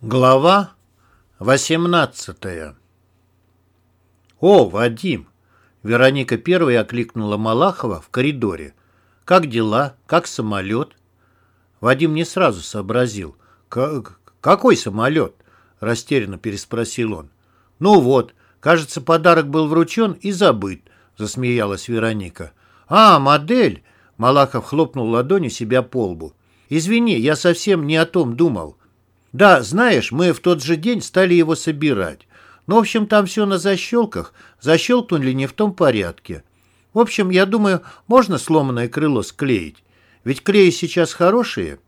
Глава 18 «О, Вадим!» Вероника первой окликнула Малахова в коридоре. «Как дела? Как самолет?» Вадим не сразу сообразил. «Какой самолет?» Растерянно переспросил он. «Ну вот, кажется, подарок был вручен и забыт», засмеялась Вероника. «А, модель!» Малахов хлопнул ладонью себя по лбу. «Извини, я совсем не о том думал. Да, знаешь, мы в тот же день стали его собирать. Ну, в общем, там все на защелках. Защелкнули не в том порядке. В общем, я думаю, можно сломанное крыло склеить. Ведь клеи сейчас хорошие.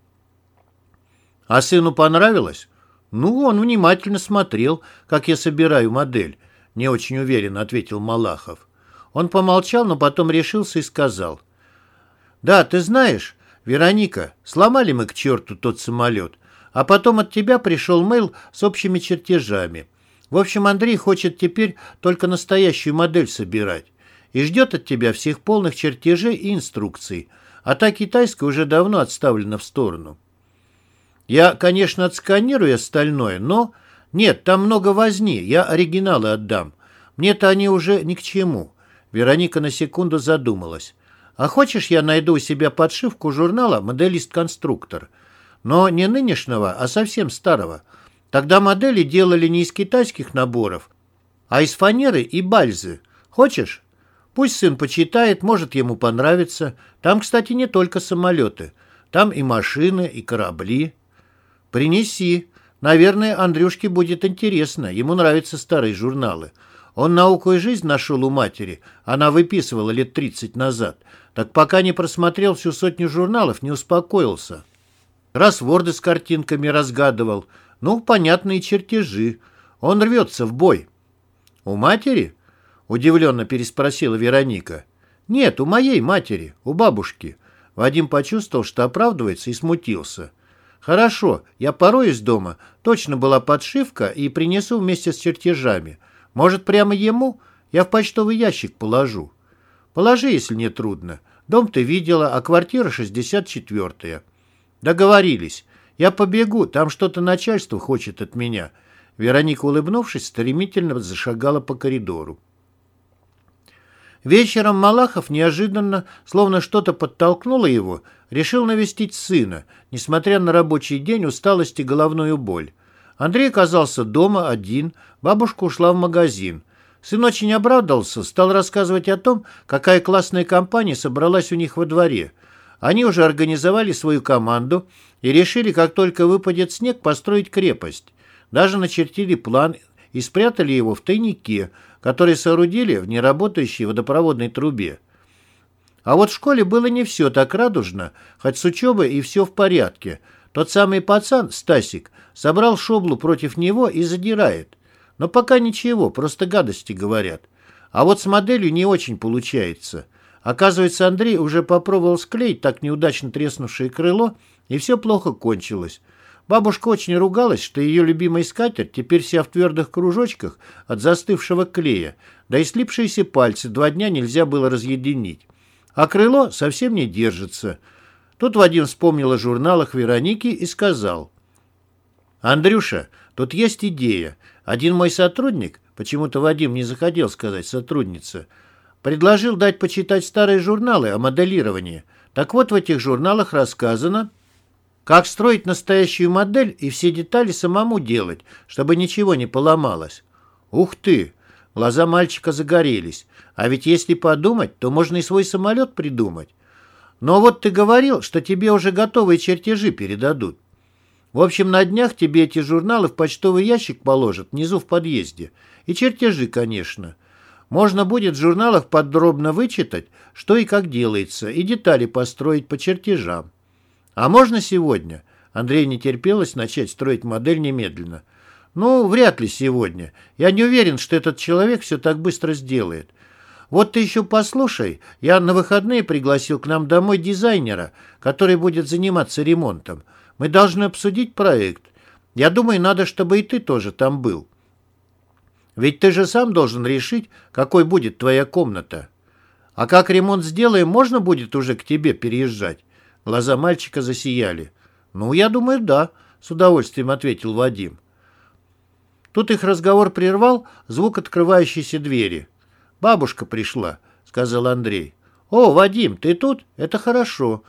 А сыну понравилось? Ну, он внимательно смотрел, как я собираю модель. Не очень уверенно ответил Малахов. Он помолчал, но потом решился и сказал. Да, ты знаешь, Вероника, сломали мы к черту тот самолет. А потом от тебя пришел мейл с общими чертежами. В общем, Андрей хочет теперь только настоящую модель собирать. И ждет от тебя всех полных чертежей и инструкций. А та китайская уже давно отставлена в сторону. Я, конечно, отсканирую остальное, но... Нет, там много возни, я оригиналы отдам. Мне-то они уже ни к чему. Вероника на секунду задумалась. А хочешь, я найду у себя подшивку журнала «Моделист-конструктор»? Но не нынешнего, а совсем старого. Тогда модели делали не из китайских наборов, а из фанеры и бальзы. Хочешь? Пусть сын почитает, может ему понравится. Там, кстати, не только самолеты. Там и машины, и корабли. Принеси. Наверное, Андрюшке будет интересно. Ему нравятся старые журналы. Он науку и жизнь нашел у матери. Она выписывала лет 30 назад. Так пока не просмотрел всю сотню журналов, не успокоился. Кроссворды с картинками разгадывал. Ну, понятные чертежи. Он рвется в бой. «У матери?» — удивленно переспросила Вероника. «Нет, у моей матери, у бабушки». Вадим почувствовал, что оправдывается и смутился. «Хорошо, я пороюсь дома. Точно была подшивка и принесу вместе с чертежами. Может, прямо ему? Я в почтовый ящик положу». «Положи, если не трудно. Дом ты видела, а квартира 64-я. «Договорились. Я побегу, там что-то начальство хочет от меня». Вероника, улыбнувшись, стремительно зашагала по коридору. Вечером Малахов неожиданно, словно что-то подтолкнуло его, решил навестить сына, несмотря на рабочий день, усталость и головную боль. Андрей оказался дома один, бабушка ушла в магазин. Сын очень обрадовался, стал рассказывать о том, какая классная компания собралась у них во дворе – они уже организовали свою команду и решили, как только выпадет снег, построить крепость. Даже начертили план и спрятали его в тайнике, который соорудили в неработающей водопроводной трубе. А вот в школе было не все так радужно, хоть с учебой и все в порядке. Тот самый пацан, Стасик, собрал шоблу против него и задирает. Но пока ничего, просто гадости говорят. А вот с моделью не очень получается – Оказывается, Андрей уже попробовал склеить так неудачно треснувшее крыло, и все плохо кончилось. Бабушка очень ругалась, что ее любимый скатерть теперь вся в твердых кружочках от застывшего клея, да и слипшиеся пальцы два дня нельзя было разъединить. А крыло совсем не держится. Тут Вадим вспомнил о журналах Вероники и сказал. «Андрюша, тут есть идея. Один мой сотрудник, почему-то Вадим не захотел сказать сотрудница, — Предложил дать почитать старые журналы о моделировании. Так вот, в этих журналах рассказано, как строить настоящую модель и все детали самому делать, чтобы ничего не поломалось. Ух ты! Глаза мальчика загорелись. А ведь если подумать, то можно и свой самолет придумать. Но вот ты говорил, что тебе уже готовые чертежи передадут. В общем, на днях тебе эти журналы в почтовый ящик положат внизу в подъезде. И чертежи, конечно. Можно будет в журналах подробно вычитать, что и как делается, и детали построить по чертежам. А можно сегодня? Андрей не терпелось начать строить модель немедленно. Ну, вряд ли сегодня. Я не уверен, что этот человек все так быстро сделает. Вот ты еще послушай, я на выходные пригласил к нам домой дизайнера, который будет заниматься ремонтом. Мы должны обсудить проект. Я думаю, надо, чтобы и ты тоже там был. Ведь ты же сам должен решить, какой будет твоя комната. А как ремонт сделаем, можно будет уже к тебе переезжать?» Глаза мальчика засияли. «Ну, я думаю, да», — с удовольствием ответил Вадим. Тут их разговор прервал звук открывающейся двери. «Бабушка пришла», — сказал Андрей. «О, Вадим, ты тут? Это хорошо.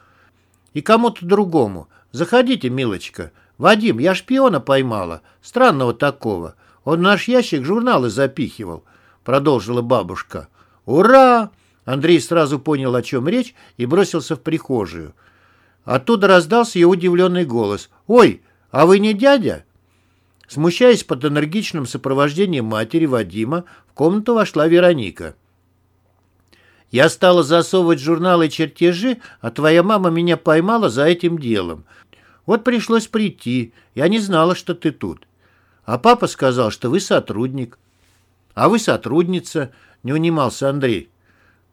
И кому-то другому. Заходите, милочка. Вадим, я шпиона поймала. Странного такого. Он в наш ящик журналы запихивал», — продолжила бабушка. «Ура!» Андрей сразу понял, о чем речь, и бросился в прихожую. Оттуда раздался ее удивленный голос. «Ой, а вы не дядя?» Смущаясь под энергичным сопровождением матери Вадима, в комнату вошла Вероника. «Я стала засовывать журналы и чертежи, а твоя мама меня поймала за этим делом. Вот пришлось прийти. Я не знала, что ты тут. А папа сказал, что вы сотрудник». «А вы сотрудница», — не унимался Андрей.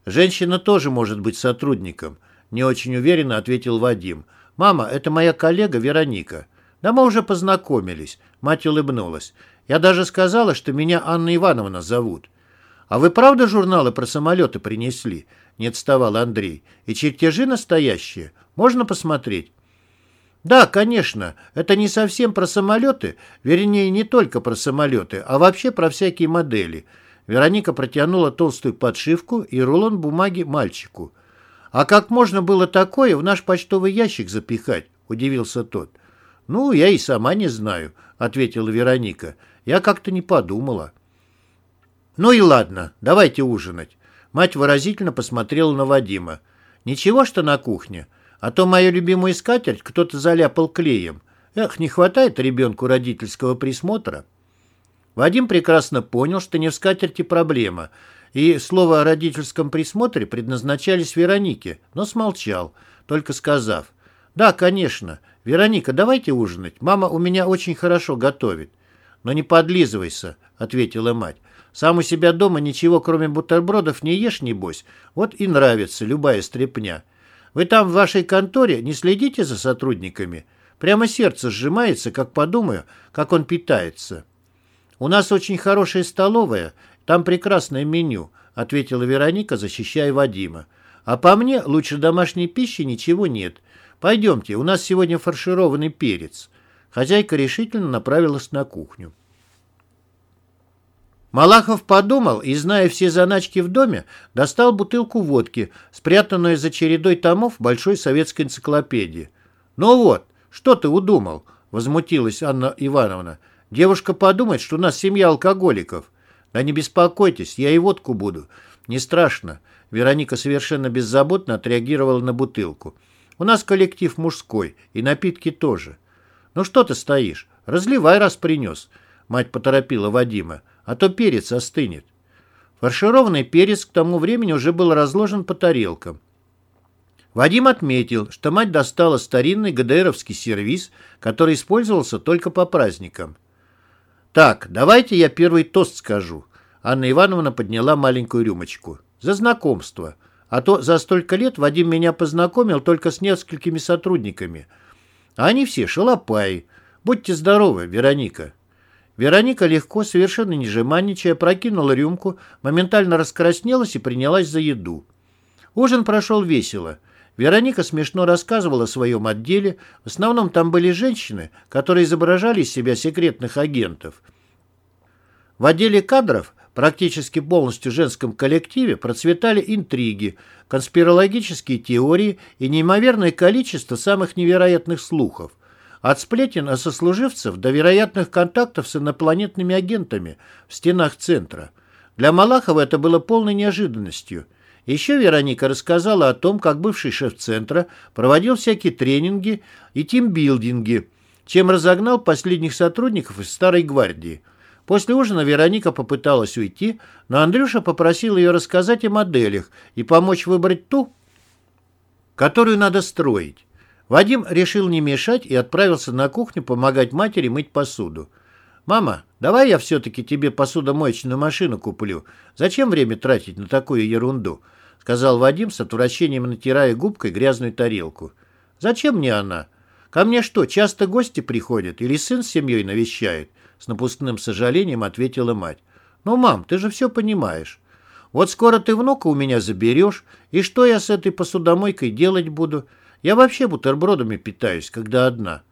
«Женщина тоже может быть сотрудником», — не очень уверенно ответил Вадим. «Мама, это моя коллега Вероника». «Да мы уже познакомились», — мать улыбнулась. «Я даже сказала, что меня Анна Ивановна зовут». «А вы правда журналы про самолеты принесли?» — не отставал Андрей. «И чертежи настоящие? Можно посмотреть?» «Да, конечно. Это не совсем про самолеты, вернее, не только про самолеты, а вообще про всякие модели». Вероника протянула толстую подшивку и рулон бумаги мальчику. «А как можно было такое в наш почтовый ящик запихать?» – удивился тот. «Ну, я и сама не знаю», – ответила Вероника. «Я как-то не подумала». «Ну и ладно, давайте ужинать». Мать выразительно посмотрела на Вадима. «Ничего, что на кухне? А то мою любимую скатерть кто-то заляпал клеем. Эх, не хватает ребенку родительского присмотра». Вадим прекрасно понял, что не в скатерти проблема, и слово о родительском присмотре предназначались Веронике, но смолчал, только сказав, «Да, конечно. Вероника, давайте ужинать. Мама у меня очень хорошо готовит». «Но не подлизывайся», — ответила мать. «Сам у себя дома ничего, кроме бутербродов, не ешь, небось. Вот и нравится любая стряпня. Вы там в вашей конторе не следите за сотрудниками? Прямо сердце сжимается, как подумаю, как он питается». «У нас очень хорошая столовая, там прекрасное меню», ответила Вероника, защищая Вадима. «А по мне лучше домашней пищи ничего нет. Пойдемте, у нас сегодня фаршированный перец». Хозяйка решительно направилась на кухню. Малахов подумал и, зная все заначки в доме, достал бутылку водки, спрятанную за чередой томов большой советской энциклопедии. «Ну вот, что ты удумал?» – возмутилась Анна Ивановна. Девушка подумает, что у нас семья алкоголиков. Да не беспокойтесь, я и водку буду. Не страшно. Вероника совершенно беззаботно отреагировала на бутылку. У нас коллектив мужской, и напитки тоже. Ну что ты стоишь? Разливай, раз принес. Мать поторопила Вадима, а то перец остынет. Фаршированный перец к тому времени уже был разложен по тарелкам. Вадим отметил, что мать достала старинный ГДРовский сервиз, который использовался только по праздникам. «Так, давайте я первый тост скажу». Анна Ивановна подняла маленькую рюмочку. «За знакомство. А то за столько лет Вадим меня познакомил только с несколькими сотрудниками. А они все шалопаи. Будьте здоровы, Вероника». Вероника легко, совершенно не жеманничая, прокинула рюмку, моментально раскраснелась и принялась за еду. Ужин прошел весело. Вероника смешно рассказывала о своем отделе. В основном там были женщины, которые изображали из себя секретных агентов. В отделе кадров, практически полностью женском коллективе, процветали интриги, конспирологические теории и неимоверное количество самых невероятных слухов. От сплетен о сослуживцев до вероятных контактов с инопланетными агентами в стенах центра. Для Малахова это было полной неожиданностью – еще Вероника рассказала о том, как бывший шеф центра проводил всякие тренинги и тимбилдинги, чем разогнал последних сотрудников из Старой гвардии. После ужина Вероника попыталась уйти, но Андрюша попросил ее рассказать о моделях и помочь выбрать ту, которую надо строить. Вадим решил не мешать и отправился на кухню помогать матери мыть посуду. «Мама, давай я все-таки тебе посудомоечную машину куплю. Зачем время тратить на такую ерунду?» — сказал Вадим с отвращением, натирая губкой грязную тарелку. «Зачем мне она? Ко мне что, часто гости приходят или сын с семьей навещает?» С напускным сожалением ответила мать. «Ну, мам, ты же все понимаешь. Вот скоро ты внука у меня заберешь, и что я с этой посудомойкой делать буду? Я вообще бутербродами питаюсь, когда одна».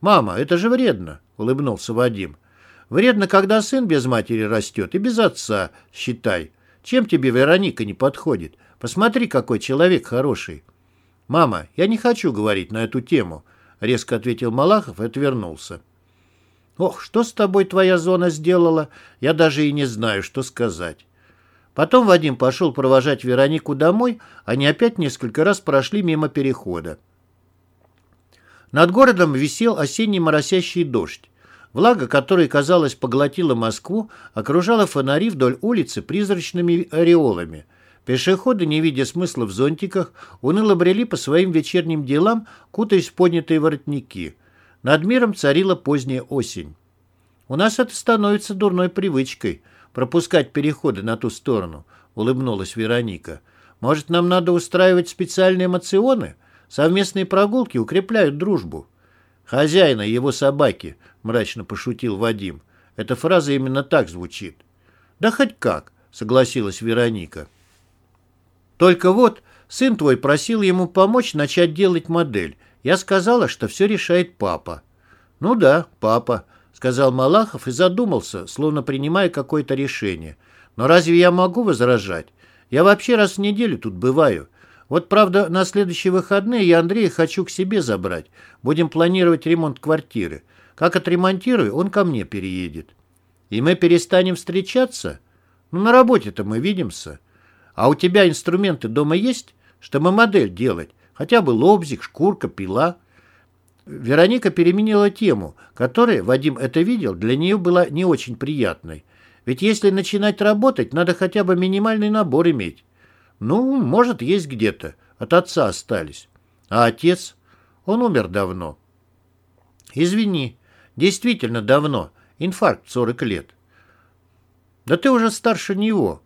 «Мама, это же вредно», — улыбнулся Вадим. Вредно, когда сын без матери растет и без отца, считай. Чем тебе Вероника не подходит? Посмотри, какой человек хороший. Мама, я не хочу говорить на эту тему, резко ответил Малахов и отвернулся. Ох, что с тобой твоя зона сделала? Я даже и не знаю, что сказать. Потом Вадим пошел провожать Веронику домой, они опять несколько раз прошли мимо перехода. Над городом висел осенний моросящий дождь. Влага, которая, казалось, поглотила Москву, окружала фонари вдоль улицы призрачными ореолами. Пешеходы, не видя смысла в зонтиках, уныло брели по своим вечерним делам, кутаясь в поднятые воротники. Над миром царила поздняя осень. «У нас это становится дурной привычкой — пропускать переходы на ту сторону», — улыбнулась Вероника. «Может, нам надо устраивать специальные эмоционы? Совместные прогулки укрепляют дружбу». «Хозяина, его собаки», — мрачно пошутил Вадим. Эта фраза именно так звучит. «Да хоть как», — согласилась Вероника. «Только вот сын твой просил ему помочь начать делать модель. Я сказала, что все решает папа». «Ну да, папа», — сказал Малахов и задумался, словно принимая какое-то решение. «Но разве я могу возражать? Я вообще раз в неделю тут бываю. Вот, правда, на следующие выходные я Андрея хочу к себе забрать. Будем планировать ремонт квартиры. Как отремонтирую, он ко мне переедет. И мы перестанем встречаться? Ну, на работе-то мы видимся. А у тебя инструменты дома есть, чтобы модель делать? Хотя бы лобзик, шкурка, пила. Вероника переменила тему, которая, Вадим это видел, для нее была не очень приятной. Ведь если начинать работать, надо хотя бы минимальный набор иметь. Ну, может, есть где-то. От отца остались. А отец? Он умер давно. Извини. Действительно давно. Инфаркт 40 лет. Да ты уже старше него.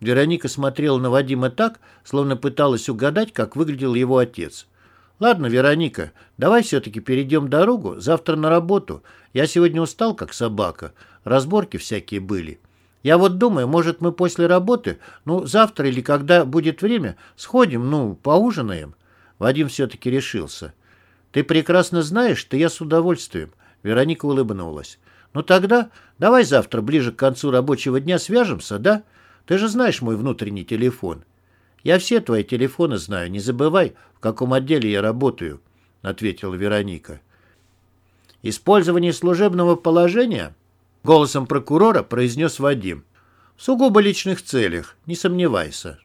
Вероника смотрела на Вадима так, словно пыталась угадать, как выглядел его отец. «Ладно, Вероника, давай все-таки перейдем дорогу. Завтра на работу. Я сегодня устал, как собака. Разборки всякие были». Я вот думаю, может, мы после работы, ну, завтра или когда будет время, сходим, ну, поужинаем?» Вадим все-таки решился. «Ты прекрасно знаешь, что я с удовольствием». Вероника улыбнулась. «Ну тогда давай завтра ближе к концу рабочего дня свяжемся, да? Ты же знаешь мой внутренний телефон». «Я все твои телефоны знаю, не забывай, в каком отделе я работаю», — ответила Вероника. «Использование служебного положения?» Голосом прокурора произнес Вадим. В сугубо личных целях, не сомневайся.